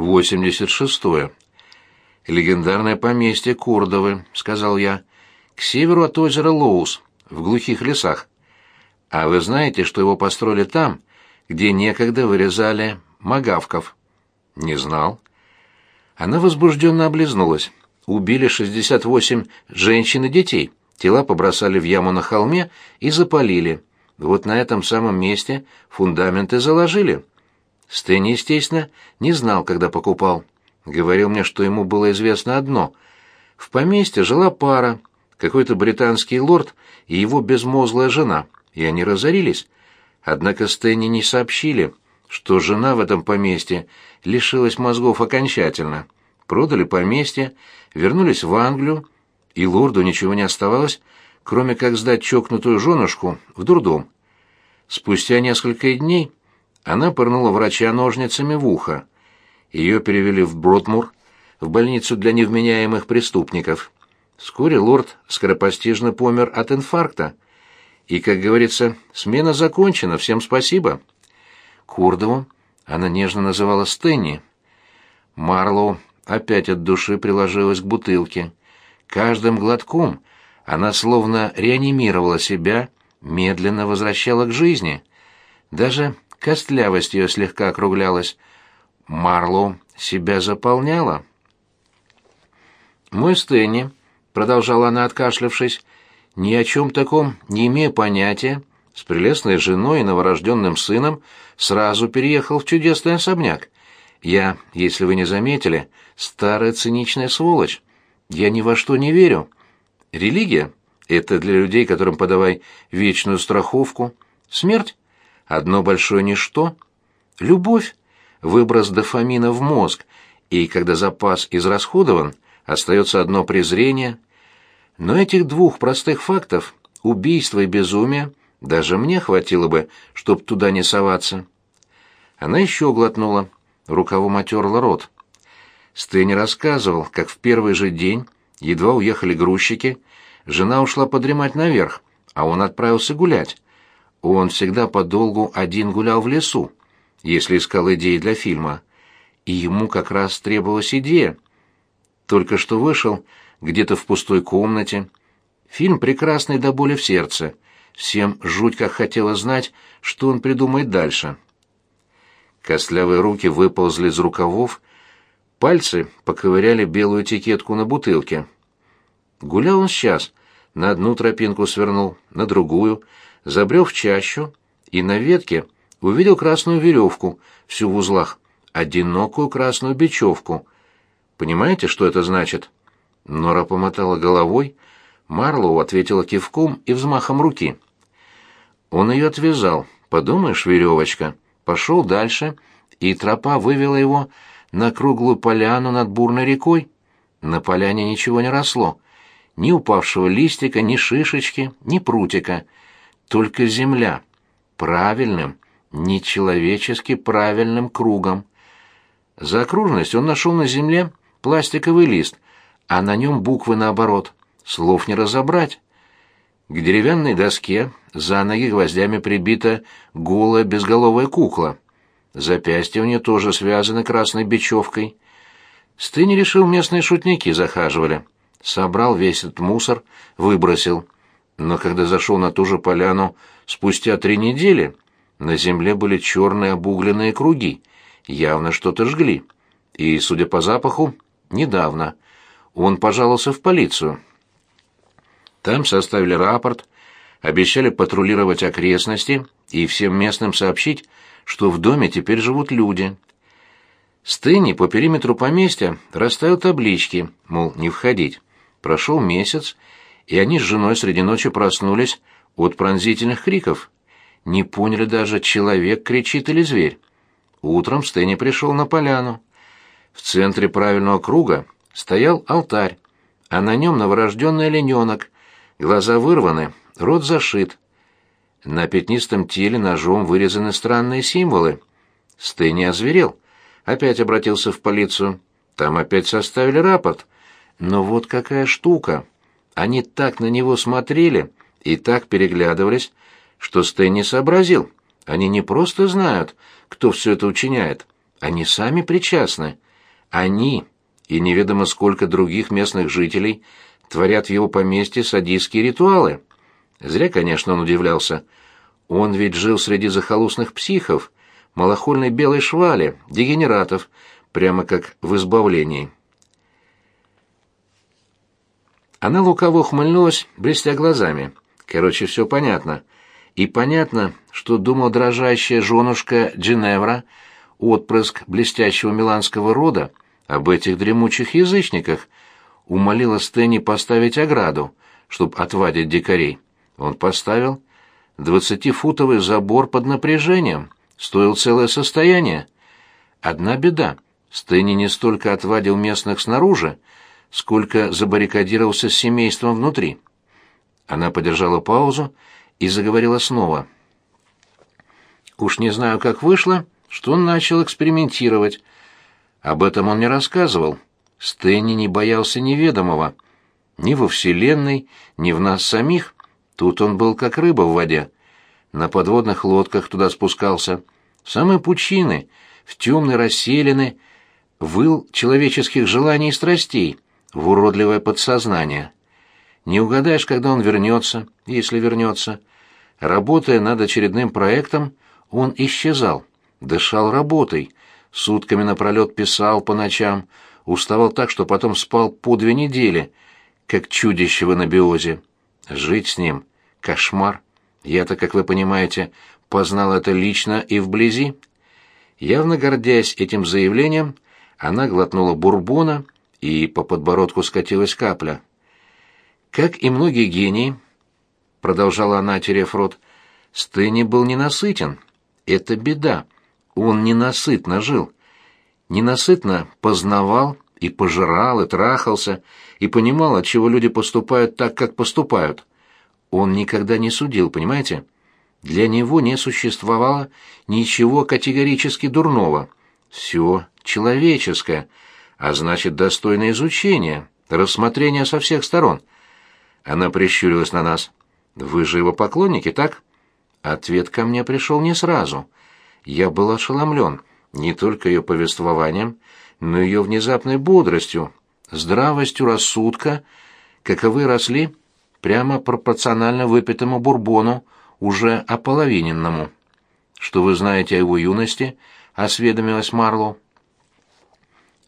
86. -е. «Легендарное поместье Курдовы», — сказал я, — «к северу от озера Лоус, в глухих лесах. А вы знаете, что его построили там, где некогда вырезали магавков?» «Не знал». Она возбужденно облизнулась. Убили 68 женщин и детей, тела побросали в яму на холме и запалили. Вот на этом самом месте фундаменты заложили. Стэнни, естественно, не знал, когда покупал. Говорил мне, что ему было известно одно. В поместье жила пара, какой-то британский лорд и его безмозглая жена, и они разорились. Однако Стэнни не сообщили, что жена в этом поместье лишилась мозгов окончательно. Продали поместье, вернулись в Англию, и лорду ничего не оставалось, кроме как сдать чокнутую женушку в дурдом. Спустя несколько дней она пырнула врача ножницами в ухо. Ее перевели в Бродмур, в больницу для невменяемых преступников. Вскоре лорд скоропостижно помер от инфаркта. И, как говорится, смена закончена, всем спасибо. Курдову она нежно называла Стэнни. Марлоу опять от души приложилась к бутылке. Каждым глотком она словно реанимировала себя, медленно возвращала к жизни. Даже костлявость ее слегка округлялась. Марлоу себя заполняла. «Мой Стэнни», — продолжала она, откашлявшись, — «ни о чем таком не имея понятия, с прелестной женой и новорожденным сыном сразу переехал в чудесный особняк. Я, если вы не заметили, старая циничная сволочь. Я ни во что не верю. Религия — это для людей, которым подавай вечную страховку. Смерть одно большое ничто. Любовь — выброс дофамина в мозг, и когда запас израсходован, остается одно презрение. Но этих двух простых фактов — убийство и безумие — даже мне хватило бы, чтоб туда не соваться. Она еще глотнула, рукавом отерла рот. Стэнни рассказывал, как в первый же день, едва уехали грузчики, жена ушла подремать наверх, а он отправился гулять. Он всегда подолгу один гулял в лесу, если искал идеи для фильма. И ему как раз требовалась идея. Только что вышел где-то в пустой комнате. Фильм прекрасный до боли в сердце. Всем жуть как хотелось знать, что он придумает дальше. Костлявые руки выползли из рукавов, пальцы поковыряли белую этикетку на бутылке. Гулял он сейчас, на одну тропинку свернул, на другую — забрел в чащу и на ветке увидел красную веревку, всю в узлах, одинокую красную бечевку. Понимаете, что это значит? Нора помотала головой, Марлоу ответила кивком и взмахом руки. Он ее отвязал, подумаешь, веревочка, пошел дальше, и тропа вывела его на круглую поляну над бурной рекой. На поляне ничего не росло, ни упавшего листика, ни шишечки, ни прутика — только земля, правильным, нечеловечески правильным кругом. За окружность он нашел на земле пластиковый лист, а на нем буквы наоборот, слов не разобрать. К деревянной доске за ноги гвоздями прибита голая безголовая кукла. Запястья у нее тоже связаны красной бечевкой. Стыни решил, местные шутники захаживали. Собрал весь этот мусор, выбросил — но когда зашел на ту же поляну спустя три недели, на земле были черные обугленные круги, явно что-то жгли. И, судя по запаху, недавно. Он пожаловался в полицию. Там составили рапорт, обещали патрулировать окрестности и всем местным сообщить, что в доме теперь живут люди. Стэнни по периметру поместья расставил таблички, мол, не входить. Прошел месяц, и они с женой среди ночи проснулись от пронзительных криков. Не поняли даже, человек кричит или зверь. Утром Стэнни пришел на поляну. В центре правильного круга стоял алтарь, а на нем новорожденный олененок, глаза вырваны, рот зашит. На пятнистом теле ножом вырезаны странные символы. Стэнни озверел. Опять обратился в полицию. Там опять составили рапорт. Но вот какая штука. Они так на него смотрели и так переглядывались, что Стэн не сообразил. Они не просто знают, кто все это учиняет, они сами причастны. Они и неведомо сколько других местных жителей творят в его поместье садистские ритуалы. Зря, конечно, он удивлялся. Он ведь жил среди захолустных психов, малохольной белой швали, дегенератов, прямо как в избавлении. Она лукаво ухмыльнулась, блестя глазами. Короче, все понятно. И понятно, что думал дрожащая женушка Джиневра, отпрыск блестящего миланского рода, об этих дремучих язычниках, умолила Стэнни поставить ограду, чтоб отвадить дикарей. Он поставил двадцатифутовый забор под напряжением, стоил целое состояние. Одна беда. Стэнни не столько отвадил местных снаружи, сколько забаррикадировался с семейством внутри. Она подержала паузу и заговорила снова. Уж не знаю, как вышло, что он начал экспериментировать. Об этом он не рассказывал. Стэнни не боялся неведомого. Ни во Вселенной, ни в нас самих. Тут он был как рыба в воде. На подводных лодках туда спускался. Самые пучины, в темные расселины, выл человеческих желаний и страстей, в уродливое подсознание. Не угадаешь, когда он вернется, если вернется. Работая над очередным проектом, он исчезал, дышал работой, сутками напролет писал по ночам, уставал так, что потом спал по две недели, как чудище в анабиозе. Жить с ним — кошмар. Я-то, как вы понимаете, познал это лично и вблизи. Явно гордясь этим заявлением, она глотнула бурбона, и по подбородку скатилась капля. Как и многие гении, продолжала она, терев рот, Стэнни был ненасытен. Это беда. Он ненасытно жил. Ненасытно познавал и пожирал, и трахался, и понимал, от чего люди поступают так, как поступают. Он никогда не судил, понимаете? Для него не существовало ничего категорически дурного. Все человеческое, а значит, достойно изучения, рассмотрения со всех сторон. Она прищурилась на нас. «Вы же его поклонники, так?» Ответ ко мне пришел не сразу. Я был ошеломлен не только ее повествованием, но и ее внезапной бодростью, здравостью рассудка, каковы росли прямо пропорционально выпитому бурбону, уже ополовиненному. «Что вы знаете о его юности?» — осведомилась Марло.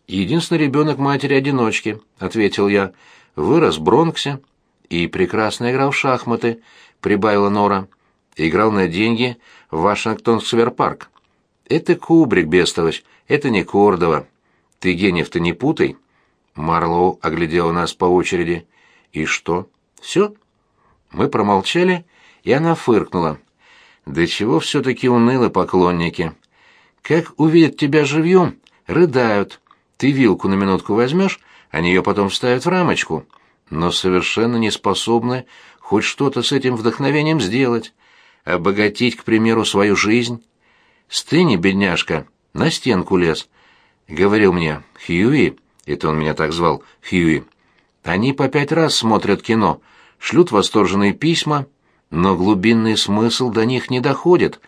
«Единственный ребенок матери-одиночки», — ответил я. «Вырос в Бронксе, и прекрасно играл в шахматы», — прибавила Нора. «Играл на деньги в Вашингтон-Сверпарк». «Это Кубрик, Бестович, это не Кордова. Ты гениев-то не путай». Марлоу оглядела нас по очереди. «И что? Все?» Мы промолчали, и она фыркнула. «Да чего все-таки унылы поклонники? Как увидят тебя живьем, рыдают. Ты вилку на минутку возьмешь, они ее потом вставят в рамочку» но совершенно не способны хоть что-то с этим вдохновением сделать, обогатить, к примеру, свою жизнь. Стыни, бедняжка, на стенку лез. Говорил мне, Хьюи, это он меня так звал, Хьюи, они по пять раз смотрят кино, шлют восторженные письма, но глубинный смысл до них не доходит.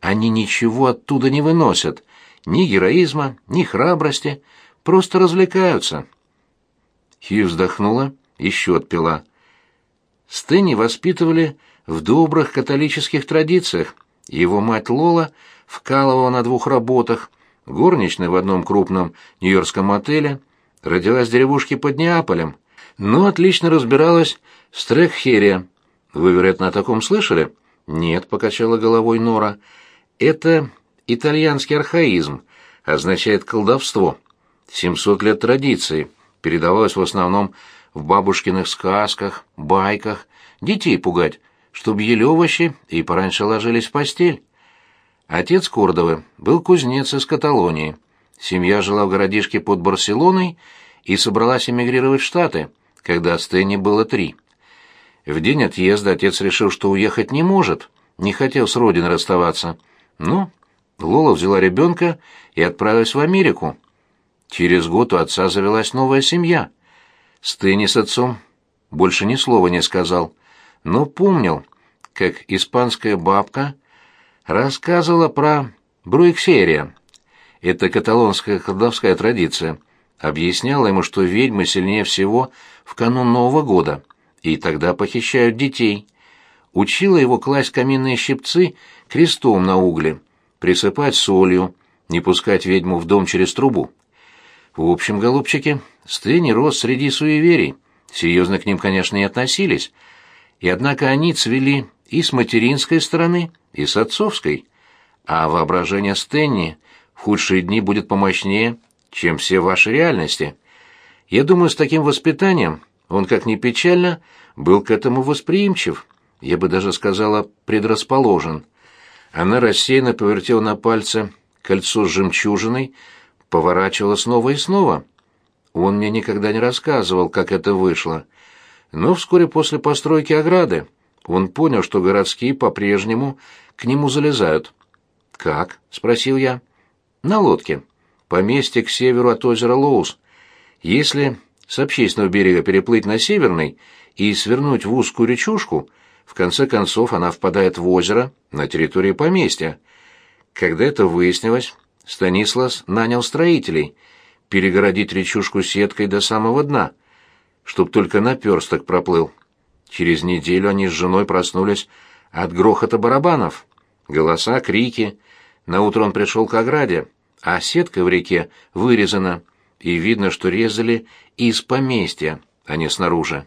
Они ничего оттуда не выносят, ни героизма, ни храбрости, просто развлекаются. Хью вздохнула еще отпила. Стэнни воспитывали в добрых католических традициях. Его мать Лола вкалывала на двух работах, горничной в одном крупном нью-йоркском отеле, родилась в деревушке под Неаполем, но отлично разбиралась в Стрекхере. Вы, вероятно, о таком слышали? Нет, покачала головой Нора. Это итальянский архаизм, означает колдовство. Семьсот лет традиции, передавалось в основном в бабушкиных сказках, байках, детей пугать, чтобы ели овощи и пораньше ложились в постель. Отец Кордовы был кузнец из Каталонии. Семья жила в городишке под Барселоной и собралась эмигрировать в Штаты, когда Стэнни было три. В день отъезда отец решил, что уехать не может, не хотел с родиной расставаться. Ну, Лола взяла ребенка и отправилась в Америку. Через год у отца завелась новая семья. Стыни с отцом больше ни слова не сказал, но помнил, как испанская бабка рассказывала про бруиксерия. Это каталонская колдовская традиция. объясняла ему, что ведьмы сильнее всего в канун Нового года, и тогда похищают детей. Учила его класть каминные щипцы крестом на угле, присыпать солью, не пускать ведьму в дом через трубу. В общем, голубчики, Стэнни рос среди суеверий, серьезно к ним, конечно, не относились, и однако они цвели и с материнской стороны, и с отцовской, а воображение Стэнни в худшие дни будет помощнее, чем все ваши реальности. Я думаю, с таким воспитанием он, как ни печально, был к этому восприимчив, я бы даже сказала, предрасположен. Она рассеянно повертела на пальце кольцо с жемчужиной, поворачивала снова и снова. Он мне никогда не рассказывал, как это вышло. Но вскоре после постройки ограды он понял, что городские по-прежнему к нему залезают. «Как?» — спросил я. «На лодке. Поместье к северу от озера Лоус. Если с общественного берега переплыть на северный и свернуть в узкую речушку, в конце концов она впадает в озеро на территории поместья. Когда это выяснилось, Станислас нанял строителей перегородить речушку сеткой до самого дна, чтоб только наперсток проплыл. Через неделю они с женой проснулись от грохота барабанов. Голоса, крики. Наутро он пришел к ограде, а сетка в реке вырезана, и видно, что резали из поместья, а не снаружи.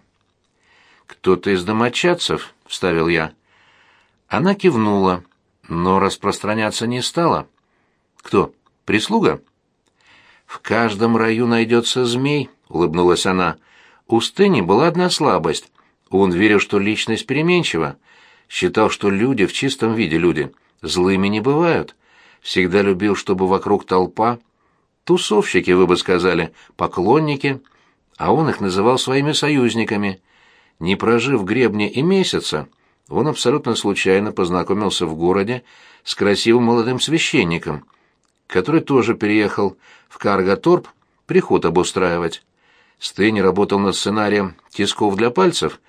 «Кто-то из домочадцев?» — вставил я. Она кивнула, но распространяться не стала. «Кто? Прислуга?» «В каждом раю найдется змей», — улыбнулась она. «У Стыни была одна слабость. Он верил, что личность переменчива, считал, что люди в чистом виде люди злыми не бывают. Всегда любил, чтобы вокруг толпа. Тусовщики, вы бы сказали, поклонники, а он их называл своими союзниками. Не прожив гребня и месяца, он абсолютно случайно познакомился в городе с красивым молодым священником, который тоже переехал в Каргаторп приход обустраивать. Стэнни работал над сценарием «Тисков для пальцев»,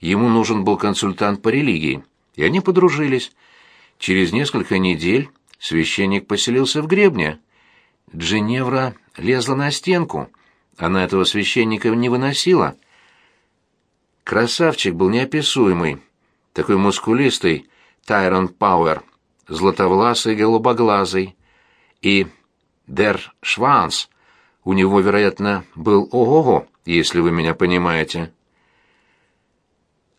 ему нужен был консультант по религии, и они подружились. Через несколько недель священник поселился в гребне. Джиневра лезла на стенку. Она этого священника не выносила. Красавчик был неописуемый, такой мускулистый Тайрон Пауэр, златовласый голубоглазый. И Дер Шванс, у него, вероятно, был ого-го, если вы меня понимаете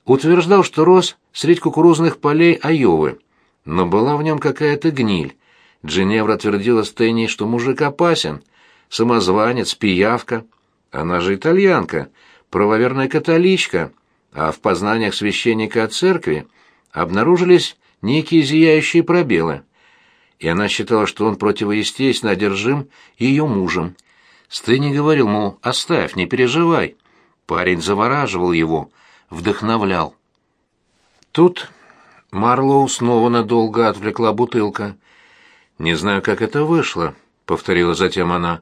утверждал, что рос средь кукурузных полей Айовы, но была в нем какая-то гниль. Джиневра твердила Стэнни, что мужик опасен, самозванец, пиявка. Она же итальянка, правоверная католичка, а в познаниях священника от церкви обнаружились некие зияющие пробелы. И она считала, что он противоестественно одержим ее мужем. Стэнни говорил, мол, оставь, не переживай. Парень завораживал его, вдохновлял. Тут Марлоу снова надолго отвлекла бутылка. «Не знаю, как это вышло», — повторила затем она.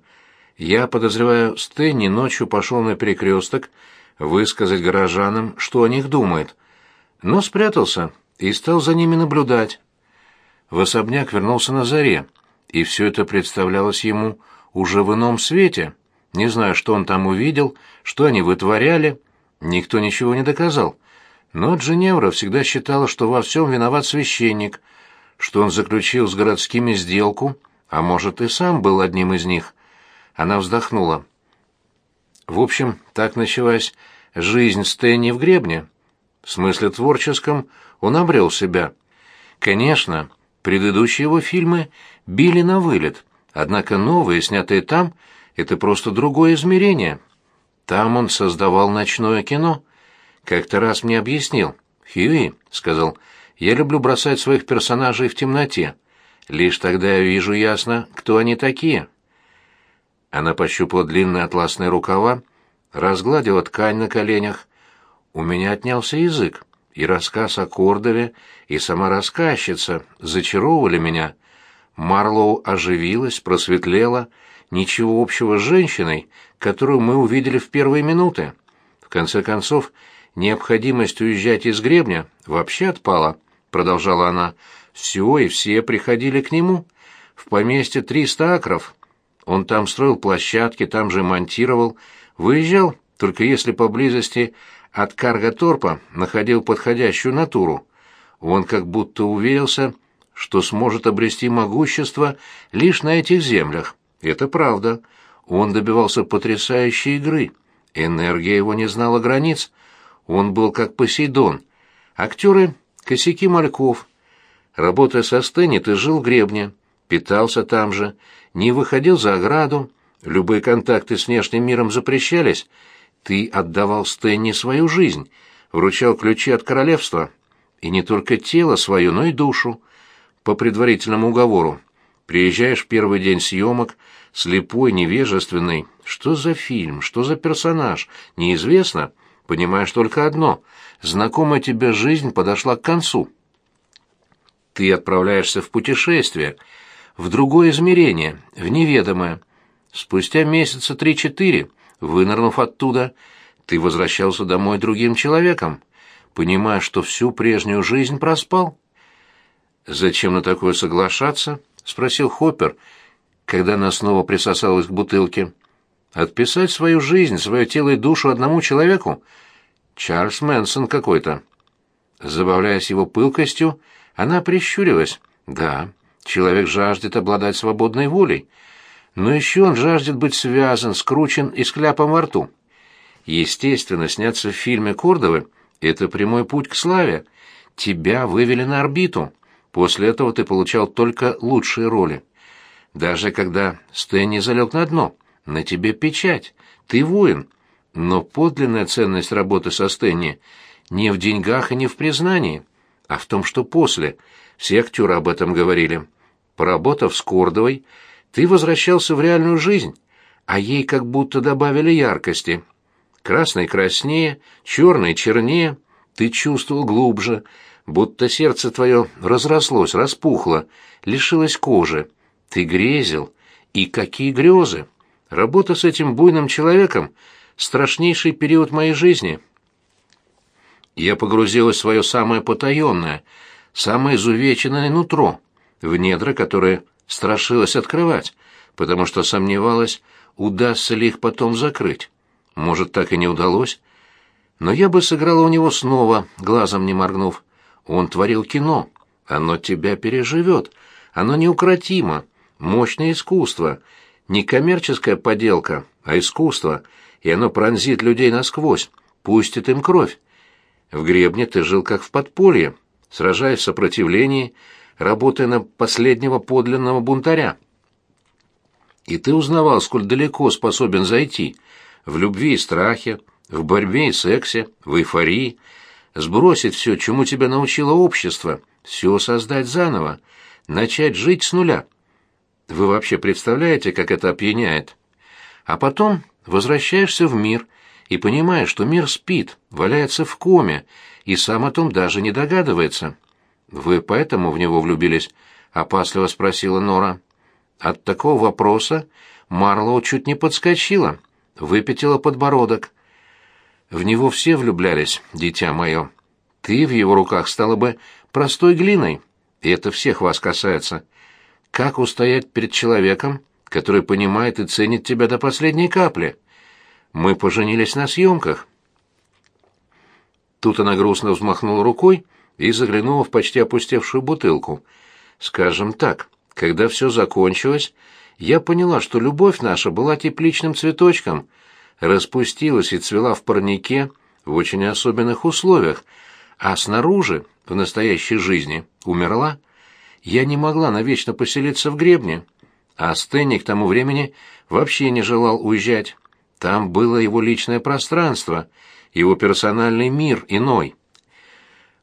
«Я, подозреваю, Стэнни ночью пошел на перекресток высказать горожанам, что о них думает, но спрятался и стал за ними наблюдать. В особняк вернулся на заре, и все это представлялось ему уже в ином свете. Не знаю, что он там увидел, что они вытворяли, Никто ничего не доказал. Но Джиневра всегда считала, что во всем виноват священник, что он заключил с городскими сделку, а может и сам был одним из них. Она вздохнула. В общем, так началась жизнь Стэнни в гребне. В смысле творческом он обрел себя. Конечно, предыдущие его фильмы били на вылет, однако новые, снятые там, это просто другое измерение. Там он создавал ночное кино. Как-то раз мне объяснил. «Хьюи», — сказал, — «я люблю бросать своих персонажей в темноте. Лишь тогда я вижу ясно, кто они такие». Она пощупала длинные атласные рукава, разгладила ткань на коленях. У меня отнялся язык, и рассказ о Кордове, и сама рассказчица зачаровывали меня. Марлоу оживилась, просветлела, ничего общего с женщиной, которую мы увидели в первые минуты. В конце концов, необходимость уезжать из гребня вообще отпала, продолжала она. Все и все приходили к нему. В поместье триста акров. Он там строил площадки, там же монтировал, выезжал, только если поблизости от Каргаторпа находил подходящую натуру. Он как будто уверился, что сможет обрести могущество лишь на этих землях. Это правда. Он добивался потрясающей игры. Энергия его не знала границ. Он был как Посейдон. Актеры — косяки мальков. Работая со сцене, ты жил в гребне, питался там же, не выходил за ограду, любые контакты с внешним миром запрещались, ты отдавал Стэнни свою жизнь, вручал ключи от королевства, и не только тело свое, но и душу, по предварительному уговору. Приезжаешь первый день съемок, слепой, невежественный. Что за фильм, что за персонаж, неизвестно. Понимаешь только одно — знакомая тебе жизнь подошла к концу. Ты отправляешься в путешествие, в другое измерение, в неведомое. Спустя месяца три-четыре, вынырнув оттуда, ты возвращался домой другим человеком, понимая, что всю прежнюю жизнь проспал. «Зачем на такое соглашаться?» — спросил Хоппер, когда она снова присосалась к бутылке. «Отписать свою жизнь, свое тело и душу одному человеку? Чарльз Мэнсон какой-то». Забавляясь его пылкостью, она прищурилась. «Да, человек жаждет обладать свободной волей, но еще он жаждет быть связан, скручен и с кляпом во рту. Естественно, сняться в фильме Кордовы — это прямой путь к славе. Тебя вывели на орбиту». После этого ты получал только лучшие роли. Даже когда Стэнни залег на дно, на тебе печать, ты воин. Но подлинная ценность работы со Стэнни не в деньгах и не в признании, а в том, что после. Все актеры об этом говорили. Поработав с Кордовой, ты возвращался в реальную жизнь, а ей как будто добавили яркости. Красный краснее, черный чернее, ты чувствовал глубже — будто сердце твое разрослось, распухло, лишилось кожи. Ты грезил. И какие грезы! Работа с этим буйным человеком — страшнейший период моей жизни. Я погрузилась в свое самое потаенное, самое изувеченное нутро, в недра, которые страшилась открывать, потому что сомневалась, удастся ли их потом закрыть. Может, так и не удалось. Но я бы сыграла у него снова, глазом не моргнув. Он творил кино. Оно тебя переживет. Оно неукротимо. Мощное искусство. Не коммерческая поделка, а искусство. И оно пронзит людей насквозь, пустит им кровь. В гребне ты жил как в подполье, сражаясь в сопротивлении, работая на последнего подлинного бунтаря. И ты узнавал, сколь далеко способен зайти в любви и страхе, в борьбе и сексе, в эйфории, сбросить все, чему тебя научило общество, все создать заново, начать жить с нуля. Вы вообще представляете, как это опьяняет? А потом возвращаешься в мир и понимаешь, что мир спит, валяется в коме, и сам о том даже не догадывается. Вы поэтому в него влюбились? опасливо спросила Нора. От такого вопроса Марлоу чуть не подскочила, выпятила подбородок. В него все влюблялись, дитя мое. Ты в его руках стала бы простой глиной, и это всех вас касается. Как устоять перед человеком, который понимает и ценит тебя до последней капли? Мы поженились на съемках». Тут она грустно взмахнула рукой и заглянула в почти опустевшую бутылку. «Скажем так, когда все закончилось, я поняла, что любовь наша была тепличным цветочком — распустилась и цвела в парнике в очень особенных условиях, а снаружи, в настоящей жизни, умерла. Я не могла навечно поселиться в гребне, а Стэнни к тому времени вообще не желал уезжать. Там было его личное пространство, его персональный мир иной.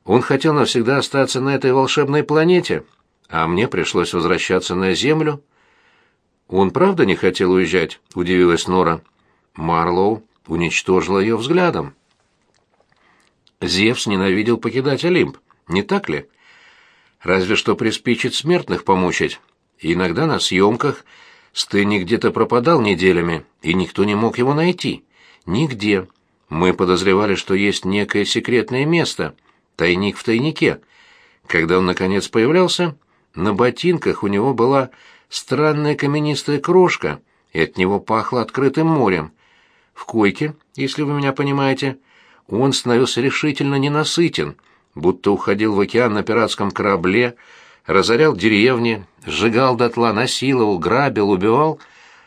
Он хотел навсегда остаться на этой волшебной планете, а мне пришлось возвращаться на Землю. Он правда не хотел уезжать, удивилась Нора. Марлоу уничтожила ее взглядом. Зевс ненавидел покидать Олимп, не так ли? Разве что приспичит смертных помучить. иногда на съемках Стэнни где-то пропадал неделями, и никто не мог его найти. Нигде. Мы подозревали, что есть некое секретное место, тайник в тайнике. Когда он, наконец, появлялся, на ботинках у него была странная каменистая крошка — и от него пахло открытым морем. В койке, если вы меня понимаете, он становился решительно ненасытен, будто уходил в океан на пиратском корабле, разорял деревни, сжигал дотла, насиловал, грабил, убивал,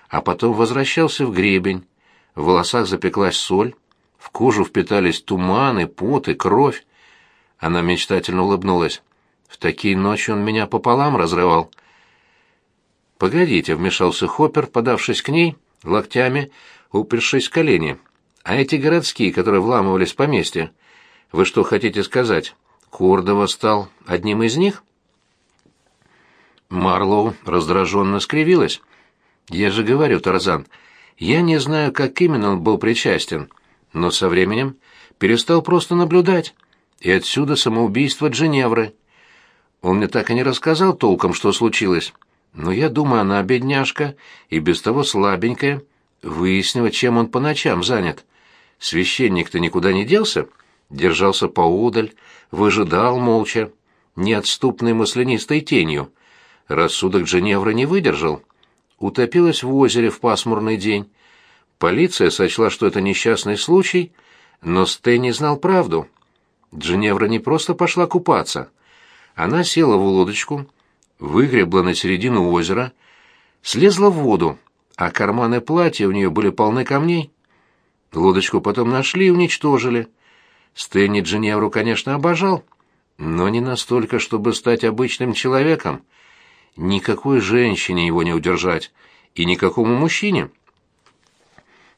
а потом возвращался в гребень. В волосах запеклась соль, в кожу впитались туманы, пот и кровь. Она мечтательно улыбнулась. В такие ночи он меня пополам разрывал. «Погодите», — вмешался Хоппер, подавшись к ней, локтями, упершись в колени. «А эти городские, которые вламывались в поместье, вы что хотите сказать? Кордова стал одним из них?» Марлоу раздраженно скривилась. «Я же говорю, Тарзан, я не знаю, как именно он был причастен, но со временем перестал просто наблюдать, и отсюда самоубийство Дженевры. Он мне так и не рассказал толком, что случилось, но я думаю, она, бедняжка, и без того слабенькая, выяснила, чем он по ночам занят. Священник-то никуда не делся, держался поудаль, выжидал молча, неотступной маслянистой тенью. Рассудок Дженевры не выдержал. Утопилась в озере в пасмурный день. Полиция сочла, что это несчастный случай, но Стэнни знал правду. Дженевра не просто пошла купаться. Она села в лодочку, выгребла на середину озера, слезла в воду, а карманы платья у нее были полны камней. Лодочку потом нашли и уничтожили. Стэнни Дженевру, конечно, обожал, но не настолько, чтобы стать обычным человеком — никакой женщине его не удержать, и никакому мужчине.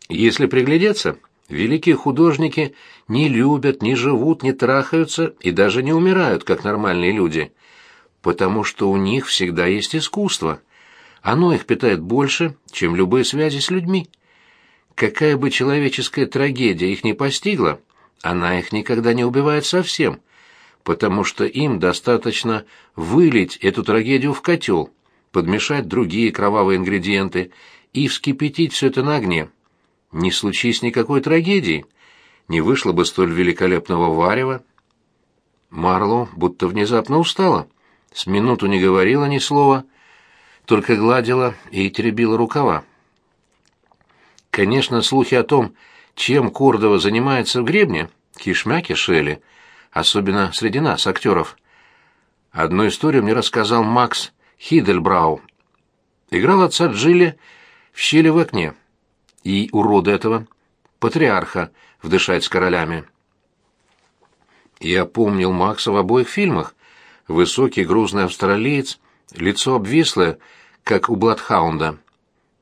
Если приглядеться, великие художники не любят, не живут, не трахаются и даже не умирают, как нормальные люди, потому что у них всегда есть искусство. Оно их питает больше, чем любые связи с людьми. Какая бы человеческая трагедия их не постигла, она их никогда не убивает совсем – потому что им достаточно вылить эту трагедию в котел, подмешать другие кровавые ингредиенты и вскипятить все это на огне. Не случись никакой трагедии, не вышло бы столь великолепного варева. Марло будто внезапно устала, с минуту не говорила ни слова, только гладила и теребила рукава. Конечно, слухи о том, чем Кордова занимается в гребне, кишмя кишели, особенно среди нас, актеров. Одну историю мне рассказал Макс Хидельбрау. Играл отца Джилли в щели в окне. И урода этого, патриарха, вдышать с королями. Я помнил Макса в обоих фильмах. Высокий грузный австралиец, лицо обвислое, как у Бладхаунда.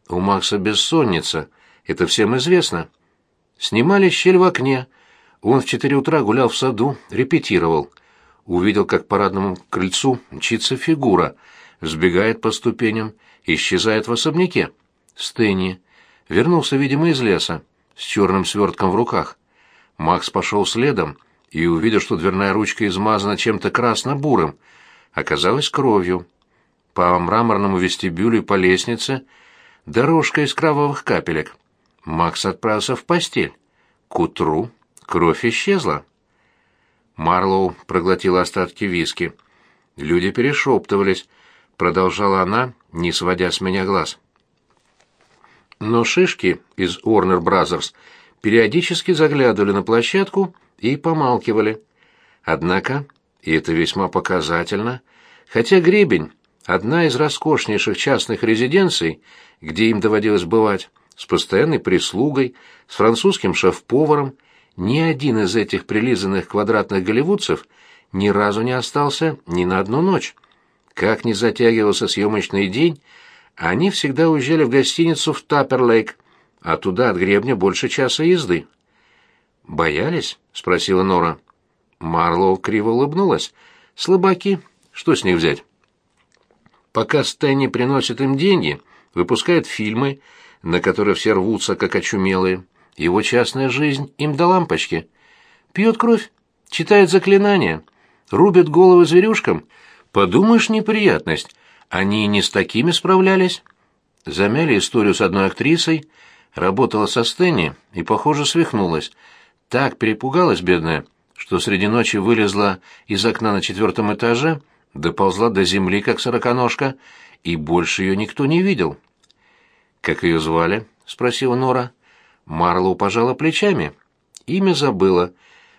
У Макса бессонница, это всем известно. Снимали щель в окне — он в четыре утра гулял в саду, репетировал. Увидел, как по парадному крыльцу мчится фигура, взбегает по ступеням, исчезает в особняке. Стэнни. Вернулся, видимо, из леса, с черным свертком в руках. Макс пошел следом и увидел, что дверная ручка измазана чем-то красно-бурым. Оказалось кровью. По мраморному вестибюлю и по лестнице дорожка из кровавых капелек. Макс отправился в постель. К утру Кровь исчезла. Марлоу проглотила остатки виски. Люди перешептывались. Продолжала она, не сводя с меня глаз. Но шишки из Warner Brothers периодически заглядывали на площадку и помалкивали. Однако, и это весьма показательно, хотя гребень — одна из роскошнейших частных резиденций, где им доводилось бывать, с постоянной прислугой, с французским шеф-поваром — ни один из этих прилизанных квадратных голливудцев ни разу не остался ни на одну ночь. Как ни затягивался съемочный день, они всегда уезжали в гостиницу в Тапперлейк, а туда от гребня больше часа езды. «Боялись?» — спросила Нора. Марлоу криво улыбнулась. «Слабаки. Что с них взять?» Пока Стэнни приносит им деньги, выпускает фильмы, на которые все рвутся, как очумелые, его частная жизнь им до лампочки. Пьет кровь, читает заклинания, рубит головы зверюшкам. Подумаешь, неприятность. Они не с такими справлялись. Замяли историю с одной актрисой, работала со Стэнни и, похоже, свихнулась. Так перепугалась бедная, что среди ночи вылезла из окна на четвертом этаже, доползла до земли, как сороконожка, и больше ее никто не видел. «Как ее звали?» — спросила Нора. Марлоу пожала плечами. Имя забыла.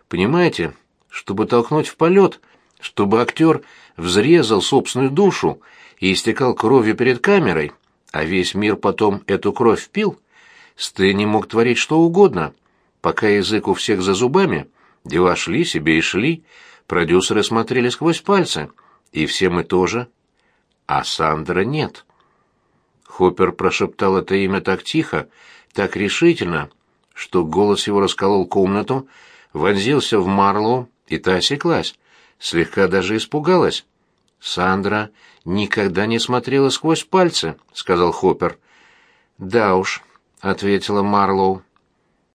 Понимаете, чтобы толкнуть в полет, чтобы актер взрезал собственную душу и истекал кровью перед камерой, а весь мир потом эту кровь пил, Стэнни мог творить что угодно. Пока язык у всех за зубами, дела шли себе и шли, продюсеры смотрели сквозь пальцы, и все мы тоже. А Сандра нет. Хоппер прошептал это имя так тихо, так решительно, что голос его расколол комнату, вонзился в Марлоу, и та осеклась, слегка даже испугалась. «Сандра никогда не смотрела сквозь пальцы», — сказал Хоппер. «Да уж», — ответила Марлоу.